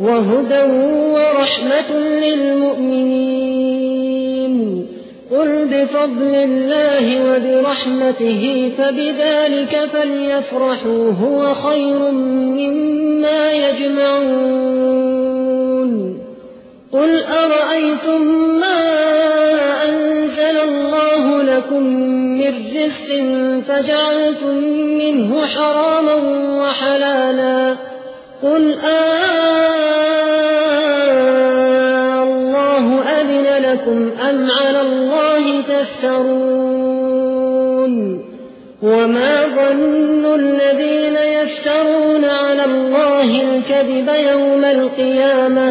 وهدى ورحمة للمؤمنين. قل بفضل الله وبرحمته فبذلك فليفرحوا هو خير مما يجمعون. قل أرأيتم ما لكم من رزق فجعلتم منه حراما وحلالا؟ قل آه لكم أم على الله تفترون وما ظن الذين يفترون على الله الكذب يوم القيامة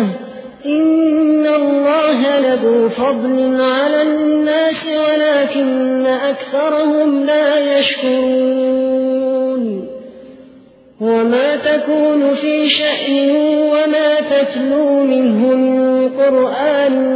إن الله لذو فضل على الناس ولكن أكثرهم لا يشكرون وما تكون في شأن وما تتلو منه من قرآن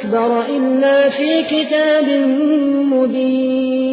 أكبر إلا في كتاب مبين.